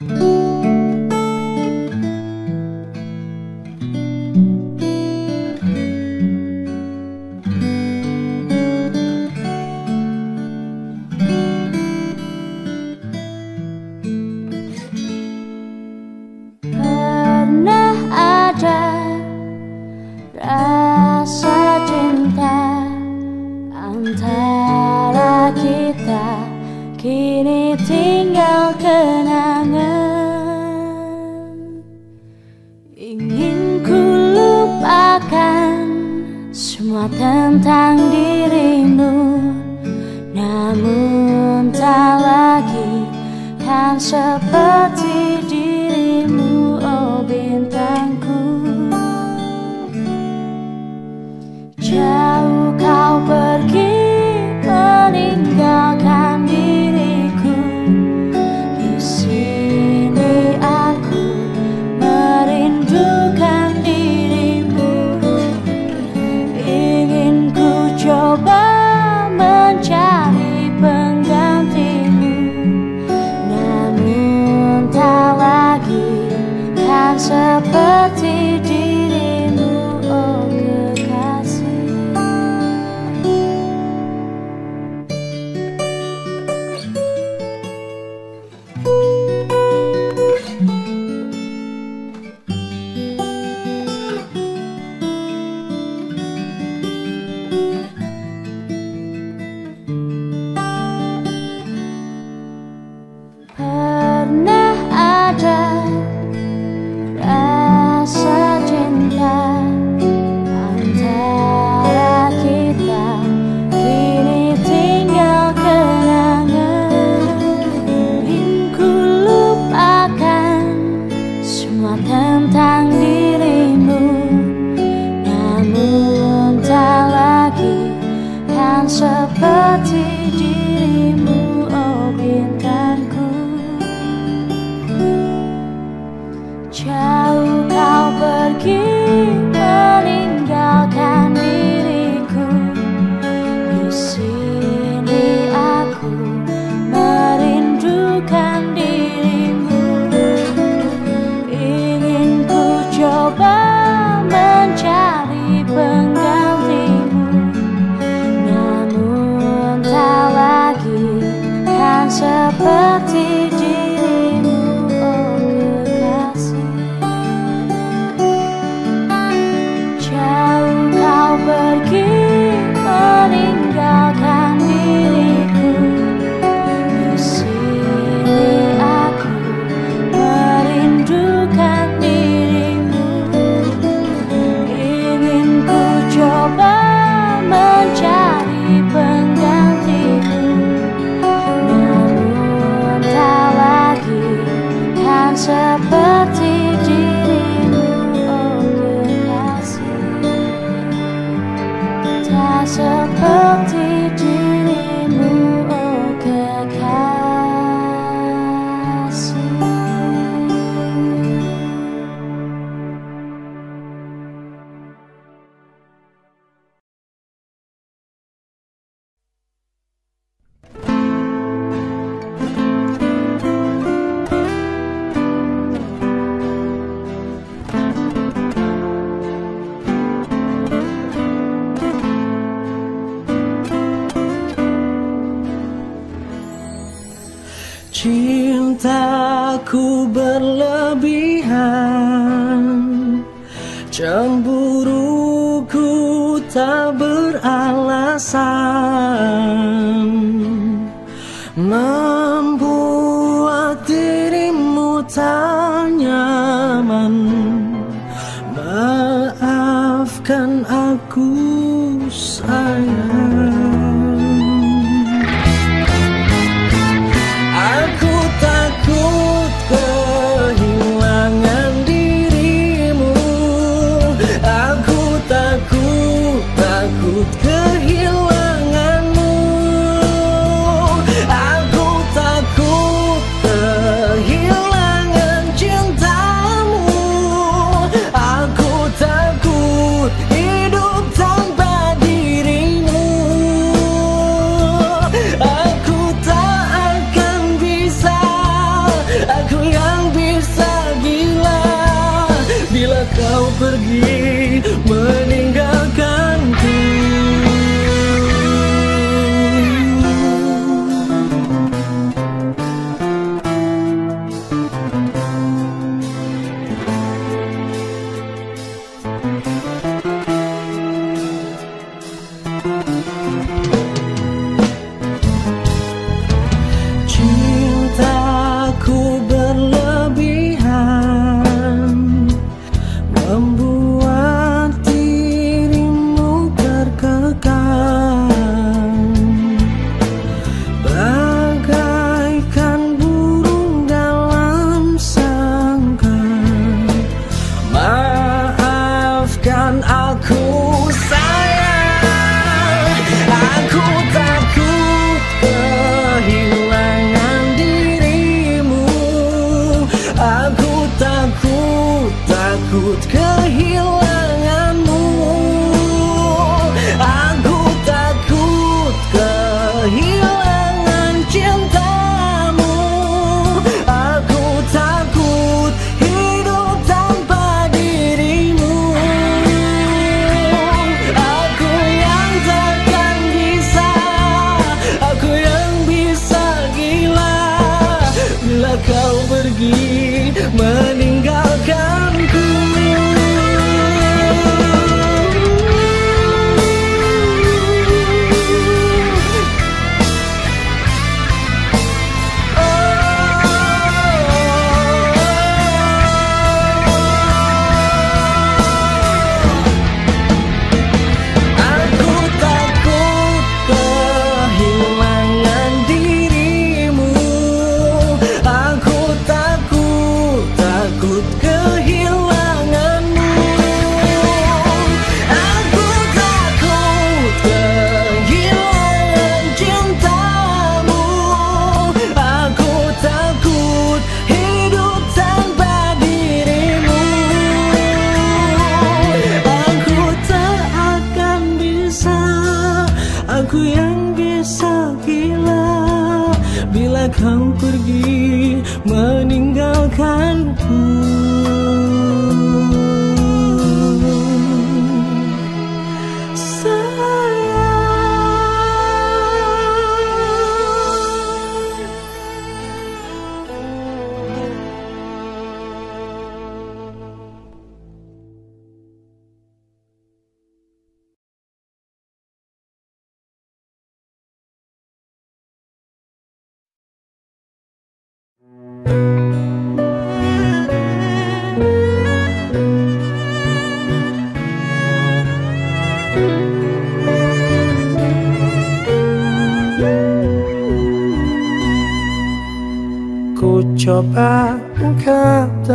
Aku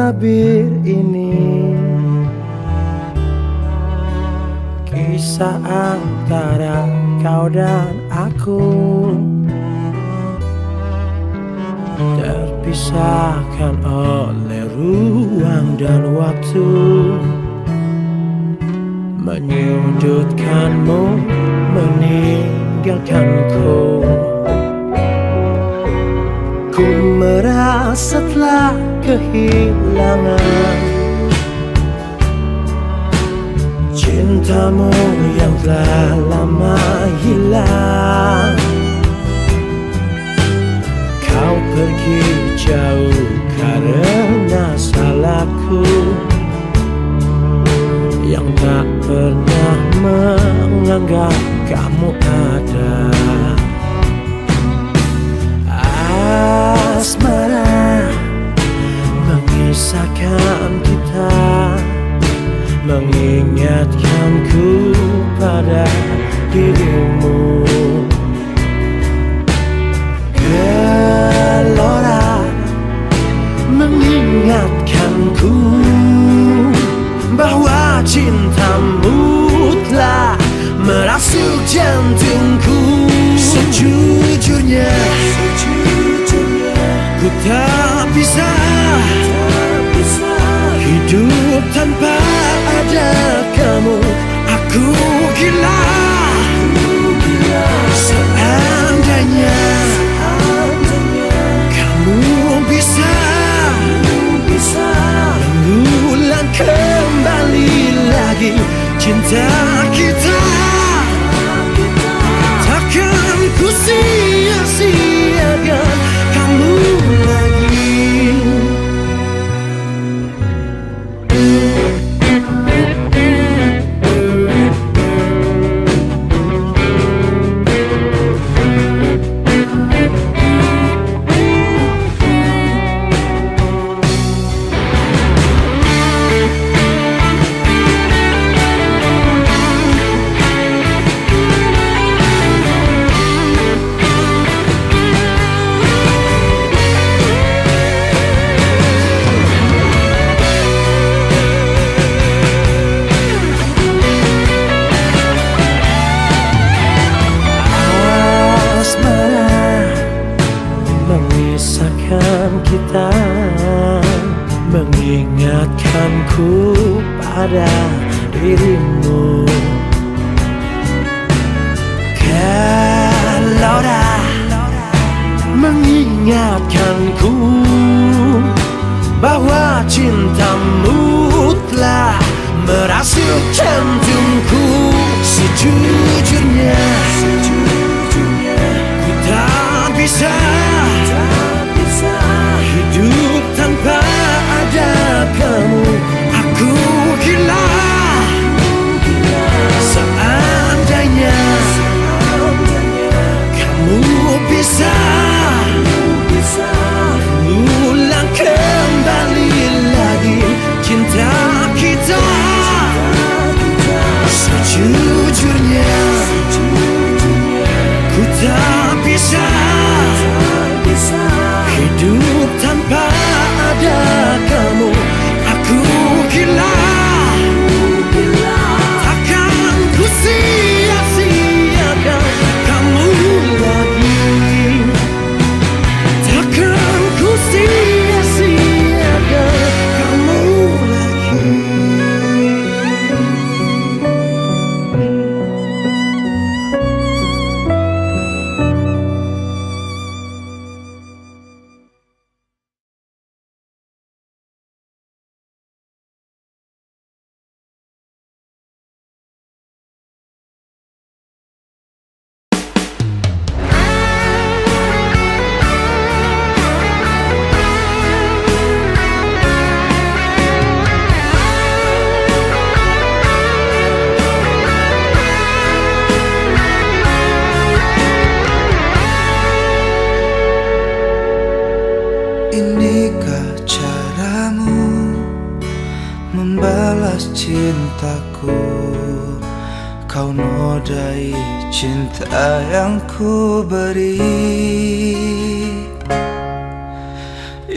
tabir ini. Kisah antara kau dan aku. Terpisahkan oleh ruang dan waktu. Menyudutkanmu, meninggalkanku. Ku merasa telah kehilangan. Cintamu yang telah lama hilang. Kau pergi jauh karena salahku Yang tak pernah menganggap kamu ada. Asmara Mengisahkan kita Mengingatkanku pada dirimu. Gelora Mengingatkanku Bahwa cintamu telah merasuk jantungku. Sejujurnya Ku tak bisa Hidup tanpa ada kamu Aku gila. Seandainya Kamu bisa Mengulang kembali lagi Cinta kita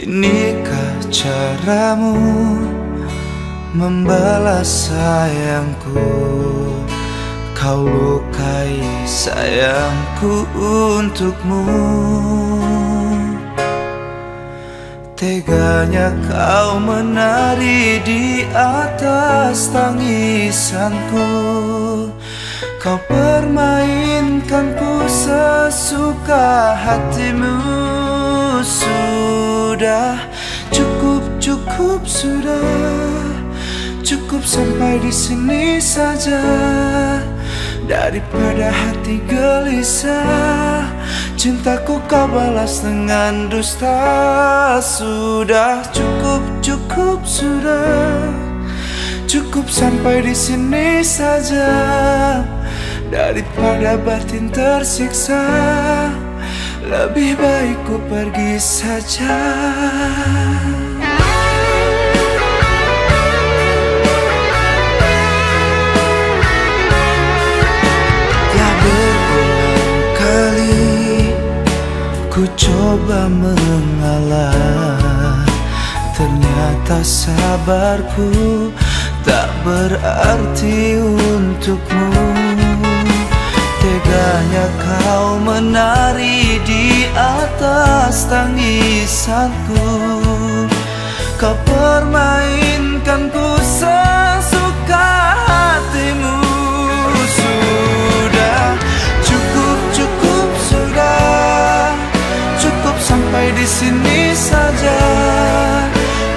Inikah caramu membalas sayangku? Kau lukai sayangku untukmu. Teganya kau menari di atas tangisanku. Kau permainkanku sesuka hatimu Sudah cukup cukup sudah Cukup sampai di sini saja. Daripada hati gelisah Cintaku kau balas dengan dusta. Sudah cukup cukup sudah Cukup sampai di sini saja. Daripada batin tersiksa Lebih baik ku pergi saja. Telah berulang kali Ku coba mengalah. Ternyata sabarku Tak berarti untukmu Teganya kau menari di atas tangisanku. Kau permainkanku sesuka hatimu. Sudah cukup cukup sudah. Cukup sampai di sini saja.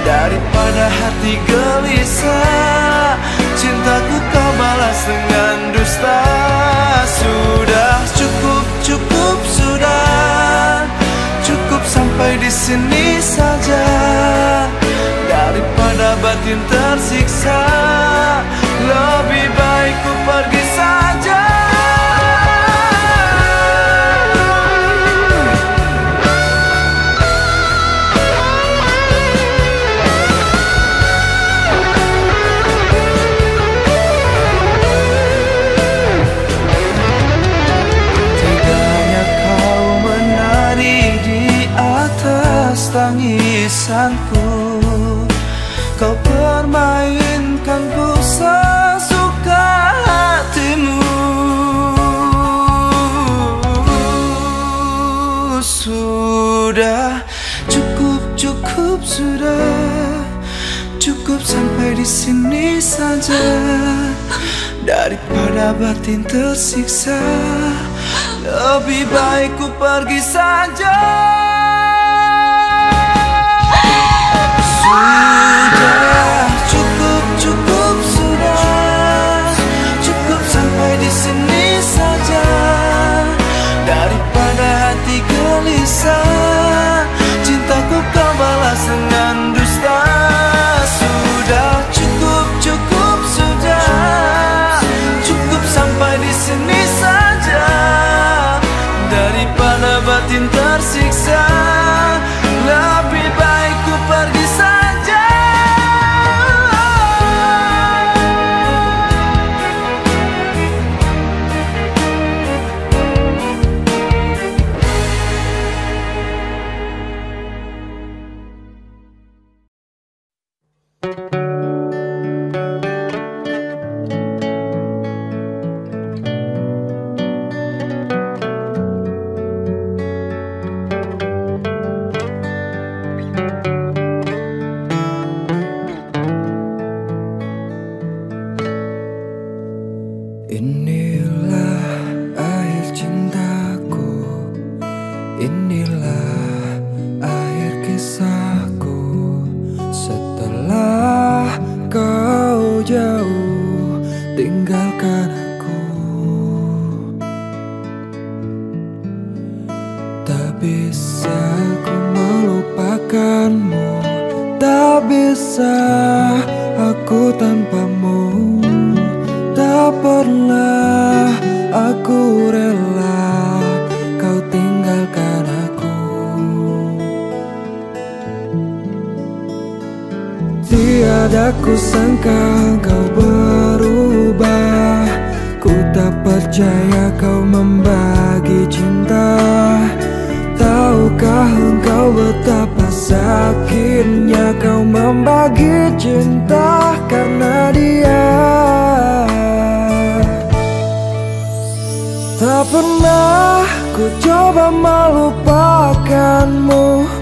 Daripada hati gelisah Cintaku kau balas dengan dusta sini saja. Daripada batin tersiksa Lebih baik ku pergi di sini saja. Daripada batin tersiksa Lebih baik ku pergi saja. Sudah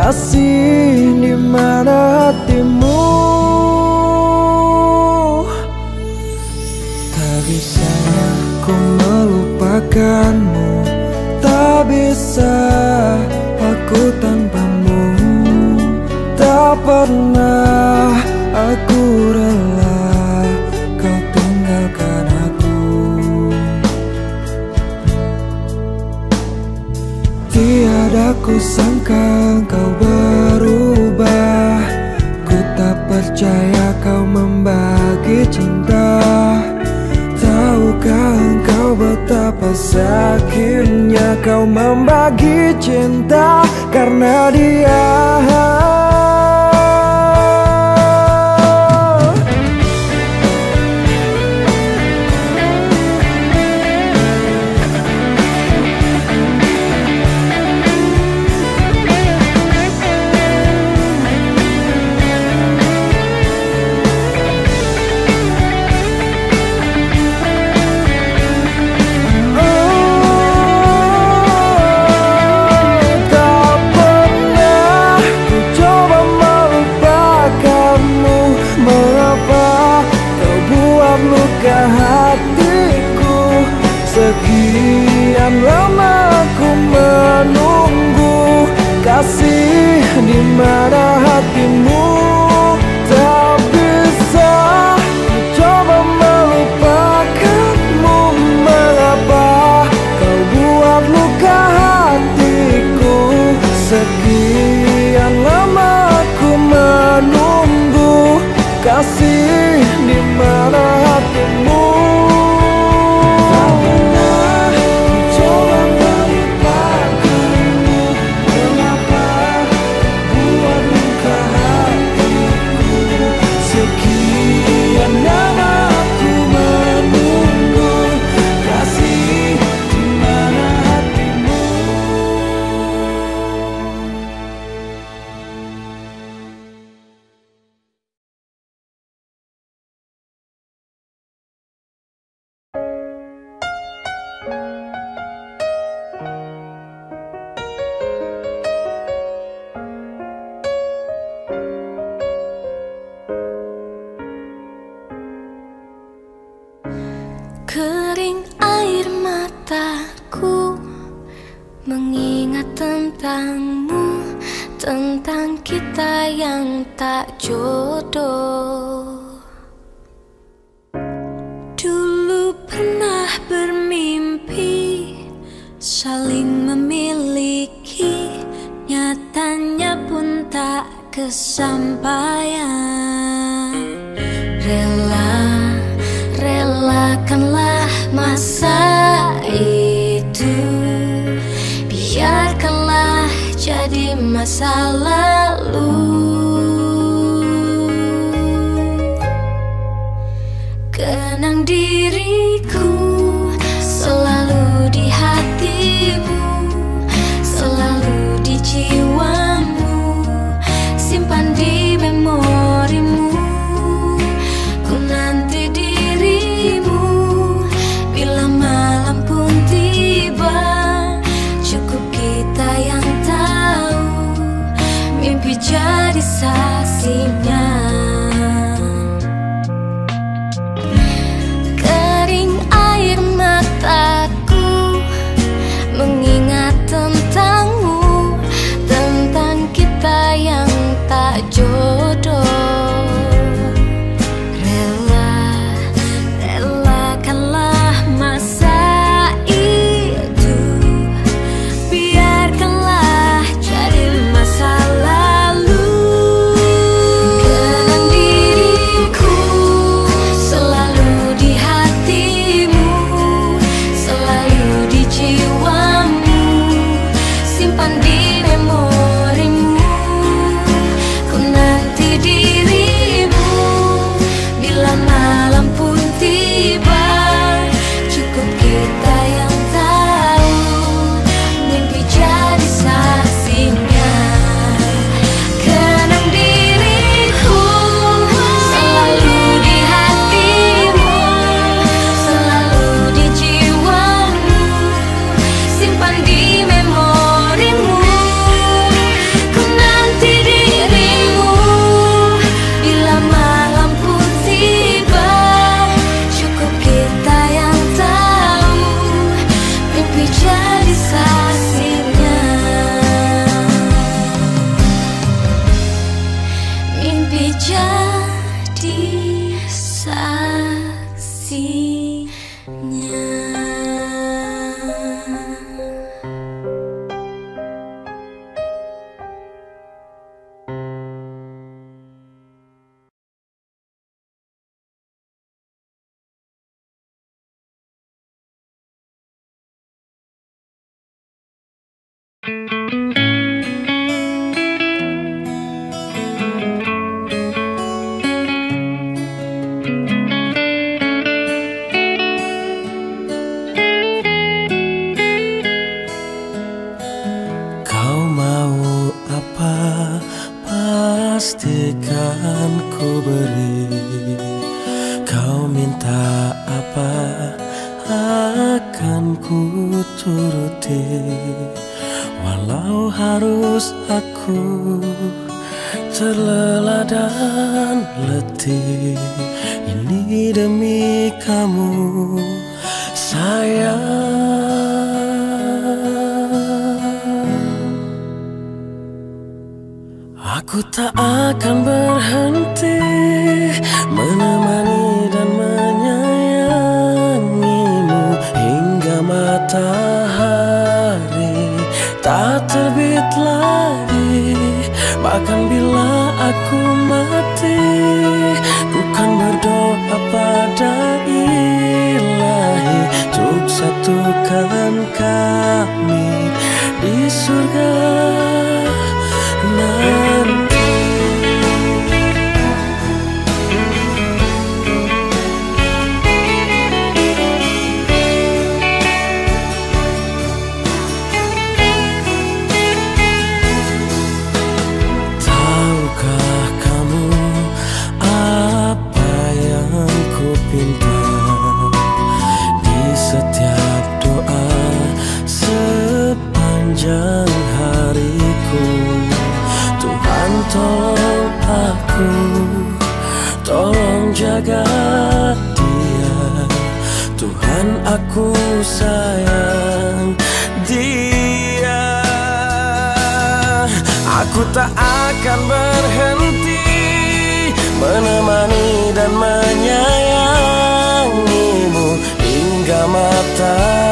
kasih di mana hatimu? Tak bisa aku melupakanmu. Tak bisa aku tanpamu. Tak pernah Betapa sakitnya kau membagi cinta karena dia. aku sayang dia. Aku tak akan berhenti Menemani dan menyayangimu Hingga matahari.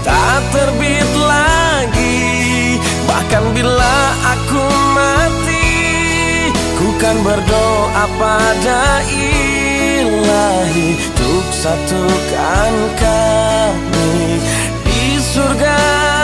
Tak terbit lagi Bahkan bila aku mati Ku kan berdoa pada ini ilahi Untuk satukan kami di surga.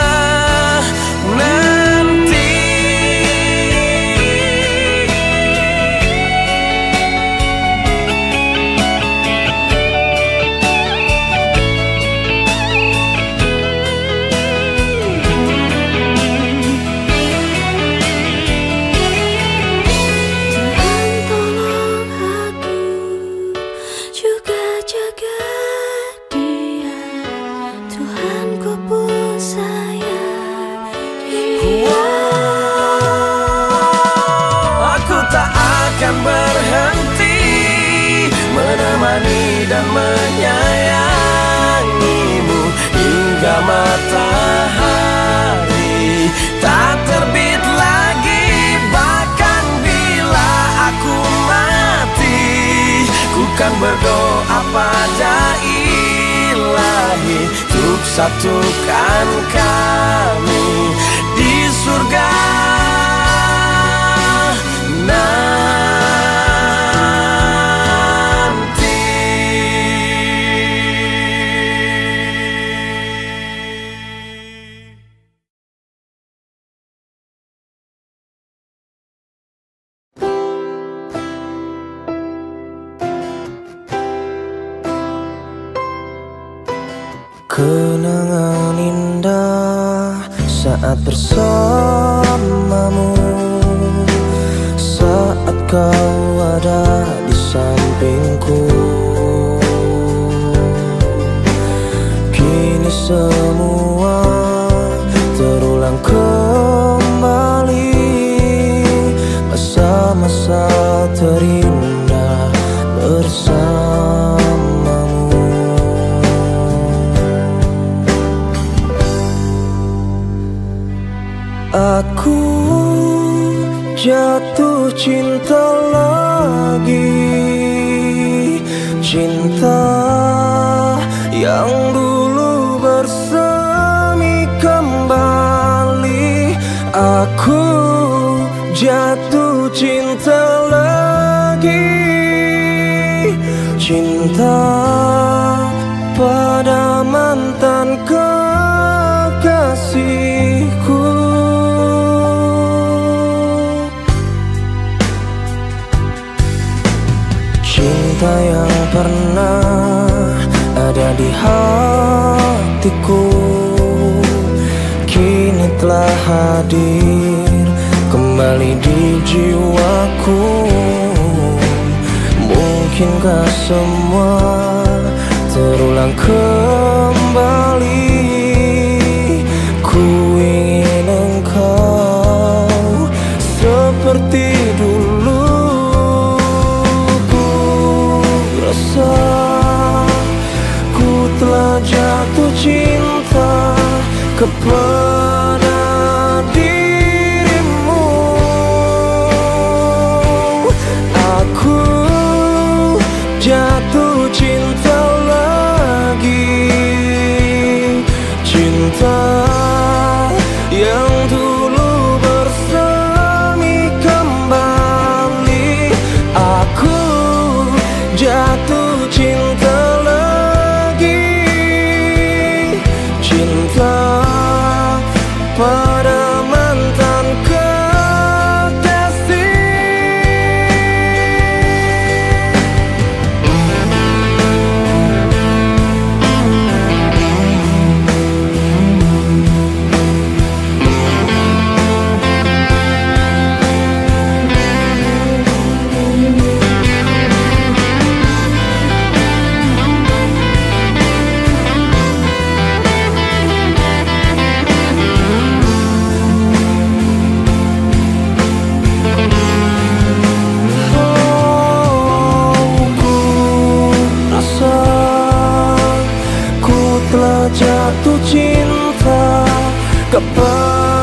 Kan berdoa pada ilahi Untuk satukan kami di surga. Nah sun. hadir kembali di jiwaku. Mungkinkah semua terulang kembali? Ku ingin engkau seperti dulu. Ku rasa ku telah jatuh cinta kepada kapag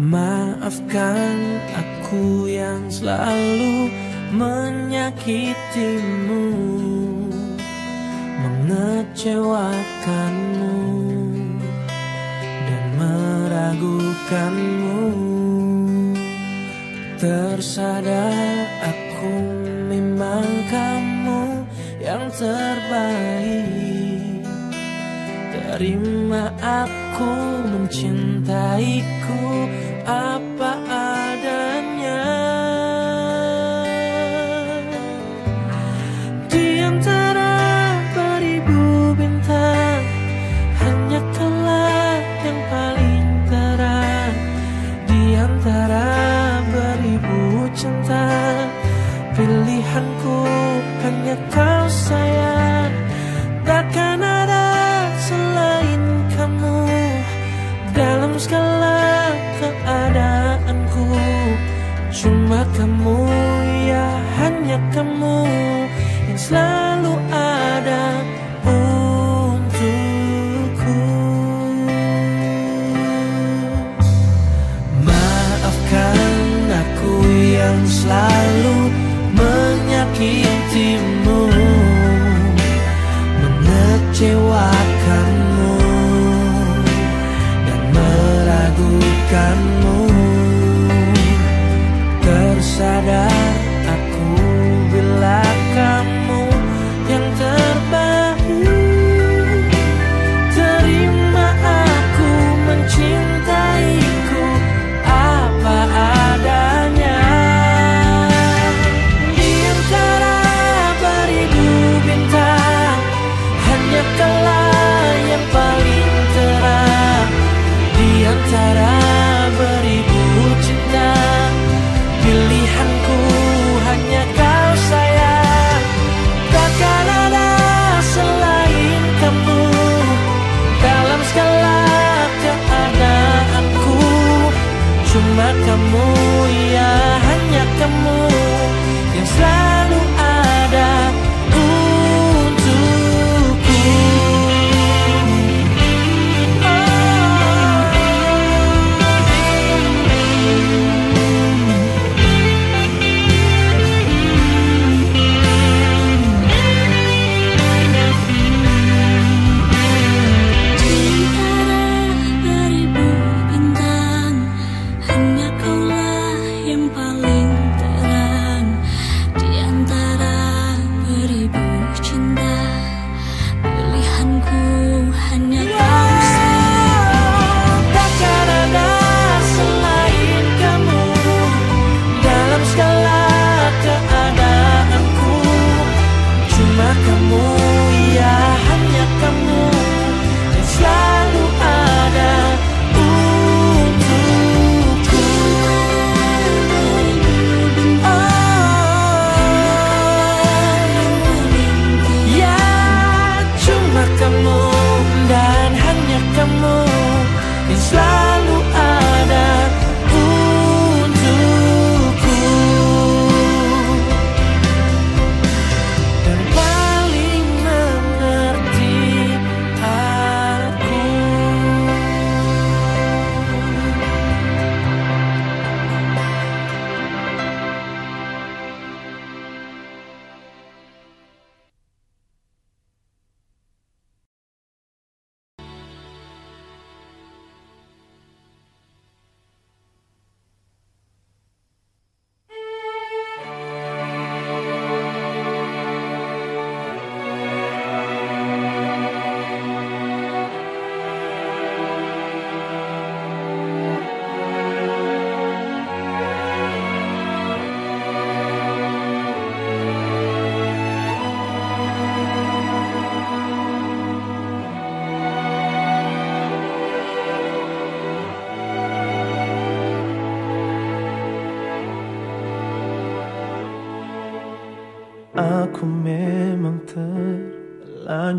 Maafkan aku yang selalu menyakitimu Mengecewakanmu Dan meragukanmu. Tersadar aku memang kamu yang terbaik. Terima aku mencintaiku up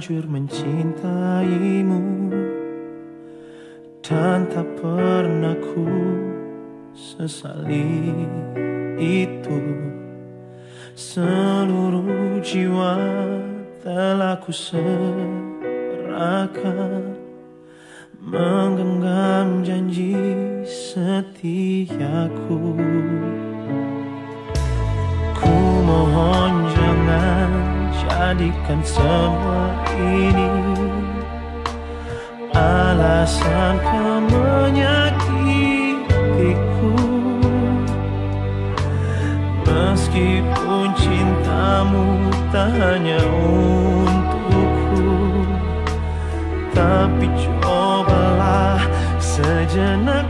hancur mencintai perasaan kau menyakitiku. Meskipun cintamu tak hanya untukku Tapi cobalah sejenak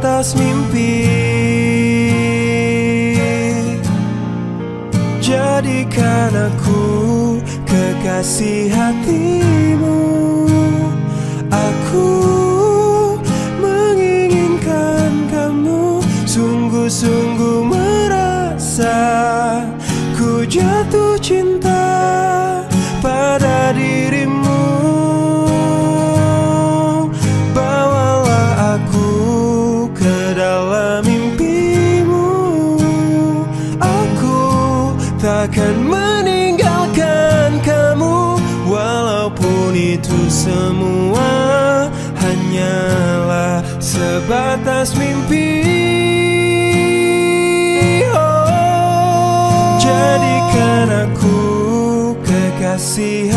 atas mimpi. Jadikan aku kekasih hatimu. se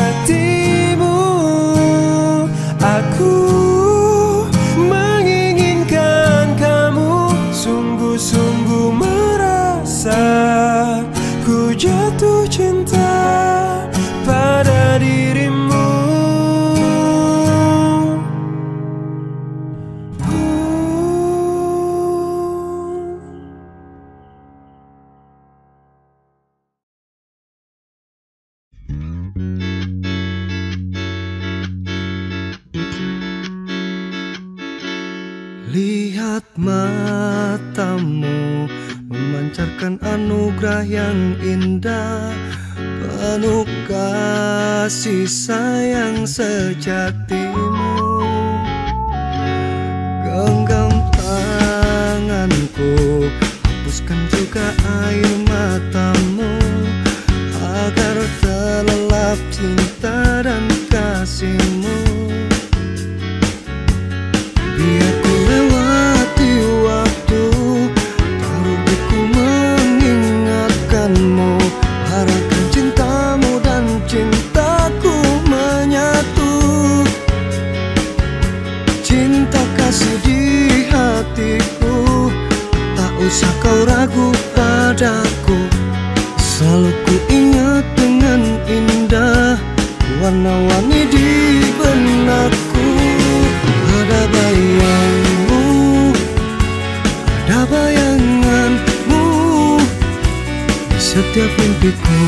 yang indah Penuh kasih sayang sejati. Kalau ku ingat dengan indah Warna-warni di benakku. Ada bayangmu Ada bayanganmu. Di setiap mimpiku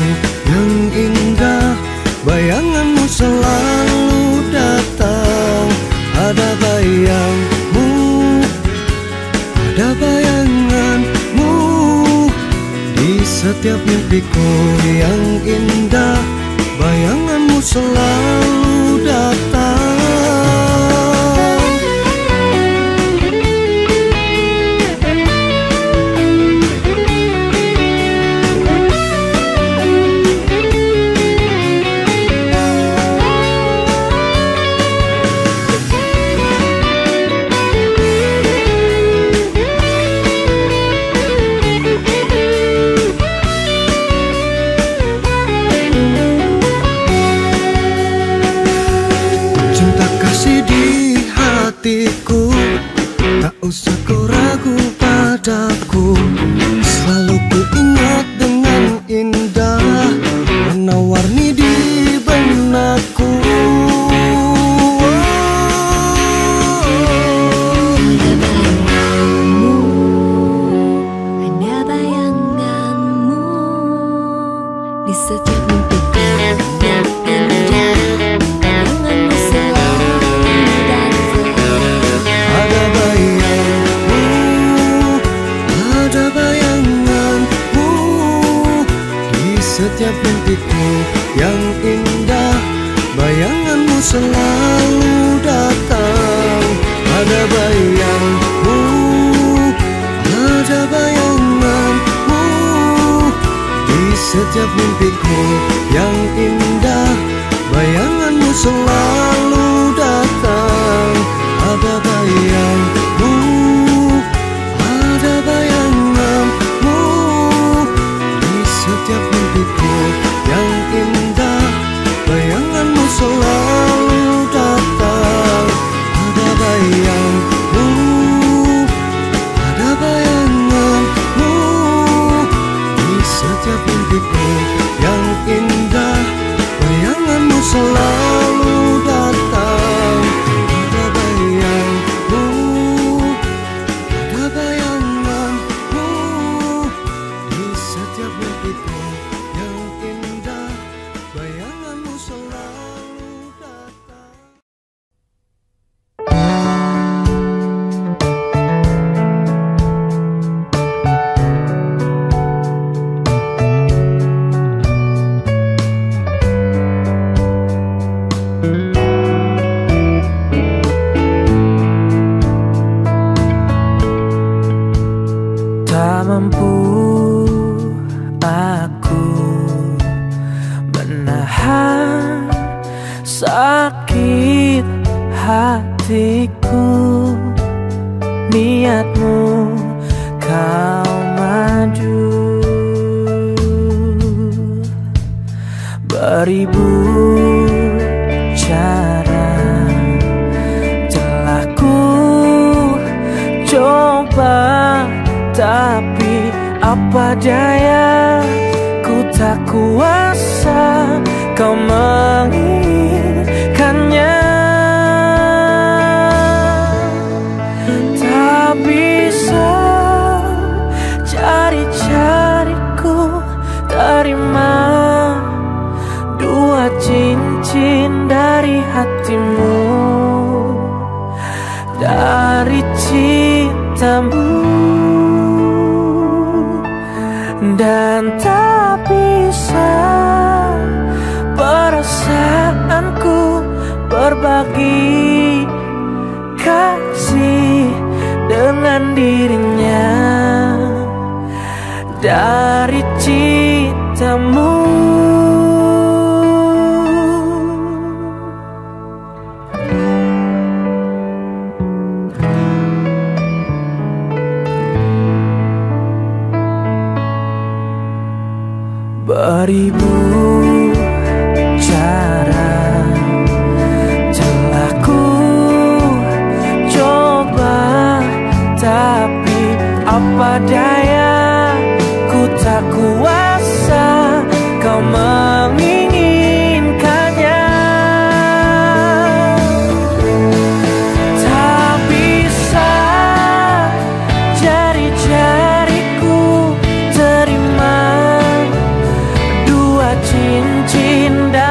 yang indah Bayanganmu selalu datang. Ada bayangmu Ada bayangmu setiap mimpiku yang indah Bayanganmu selalu datang. chín chín đã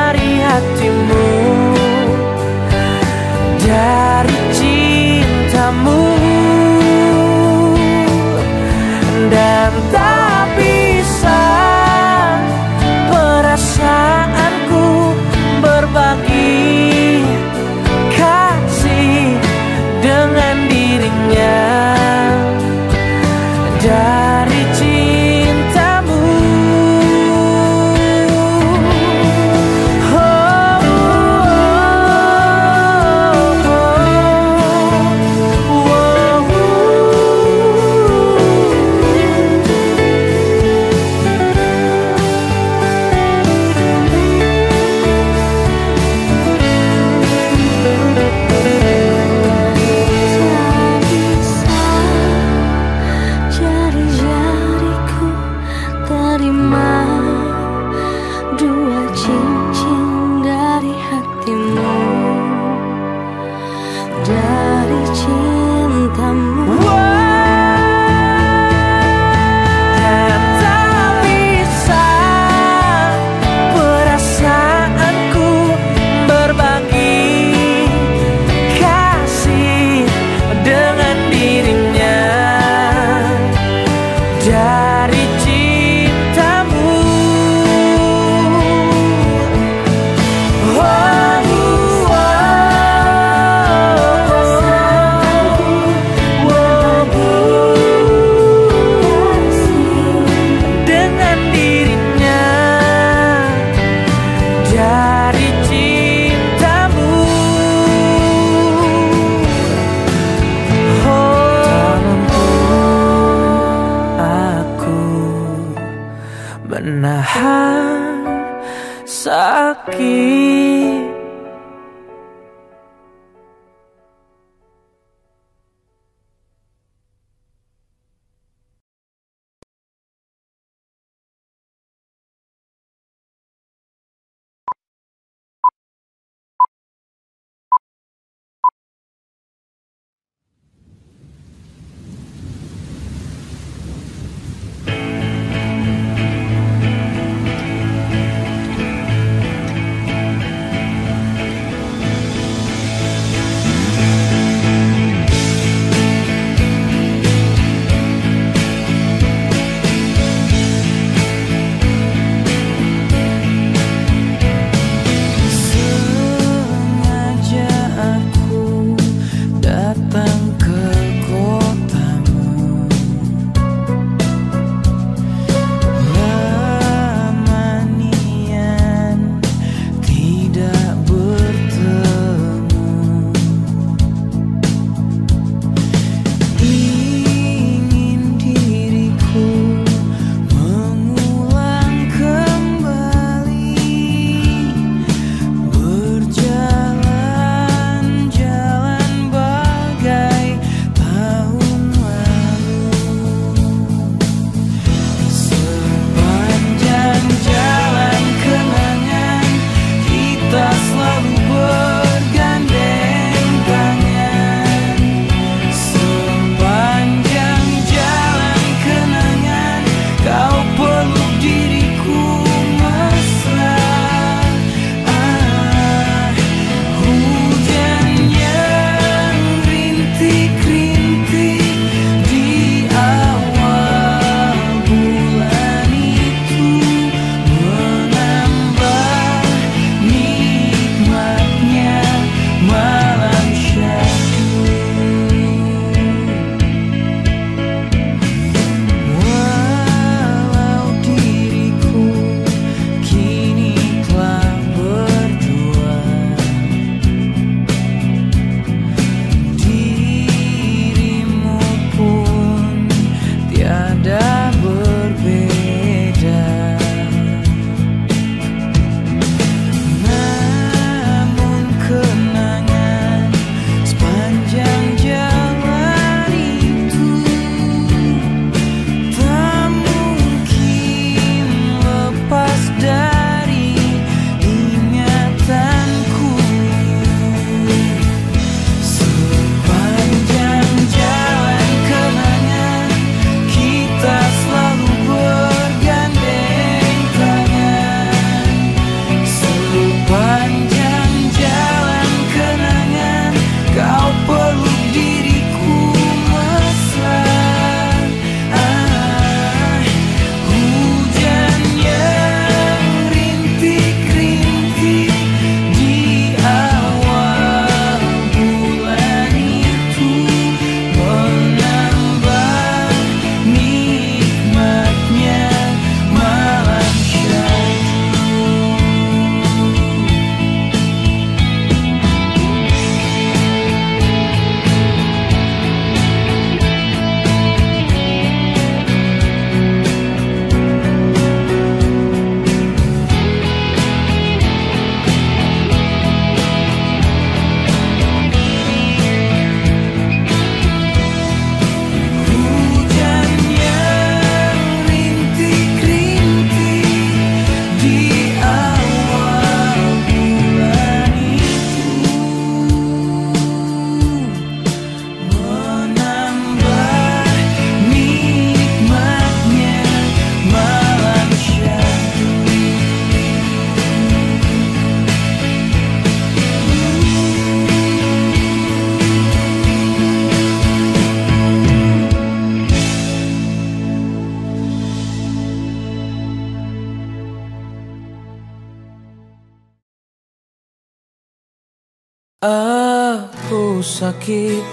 sakit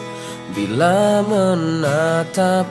bila menatap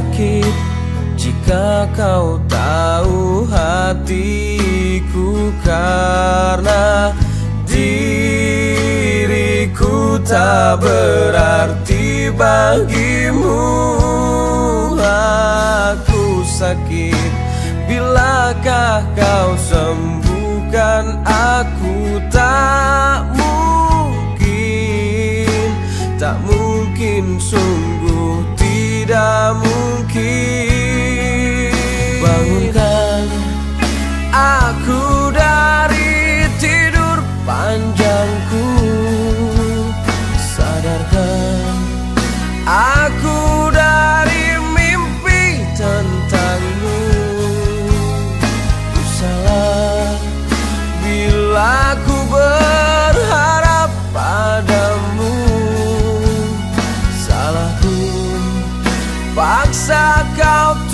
sakit. Jika kau tahu hatiku karena diriku tak berarti bagimu aku sakit. Bilakah kau sembuhkan? Aku tak mungkin tak mungkin sungguh tidak mungkin keep out.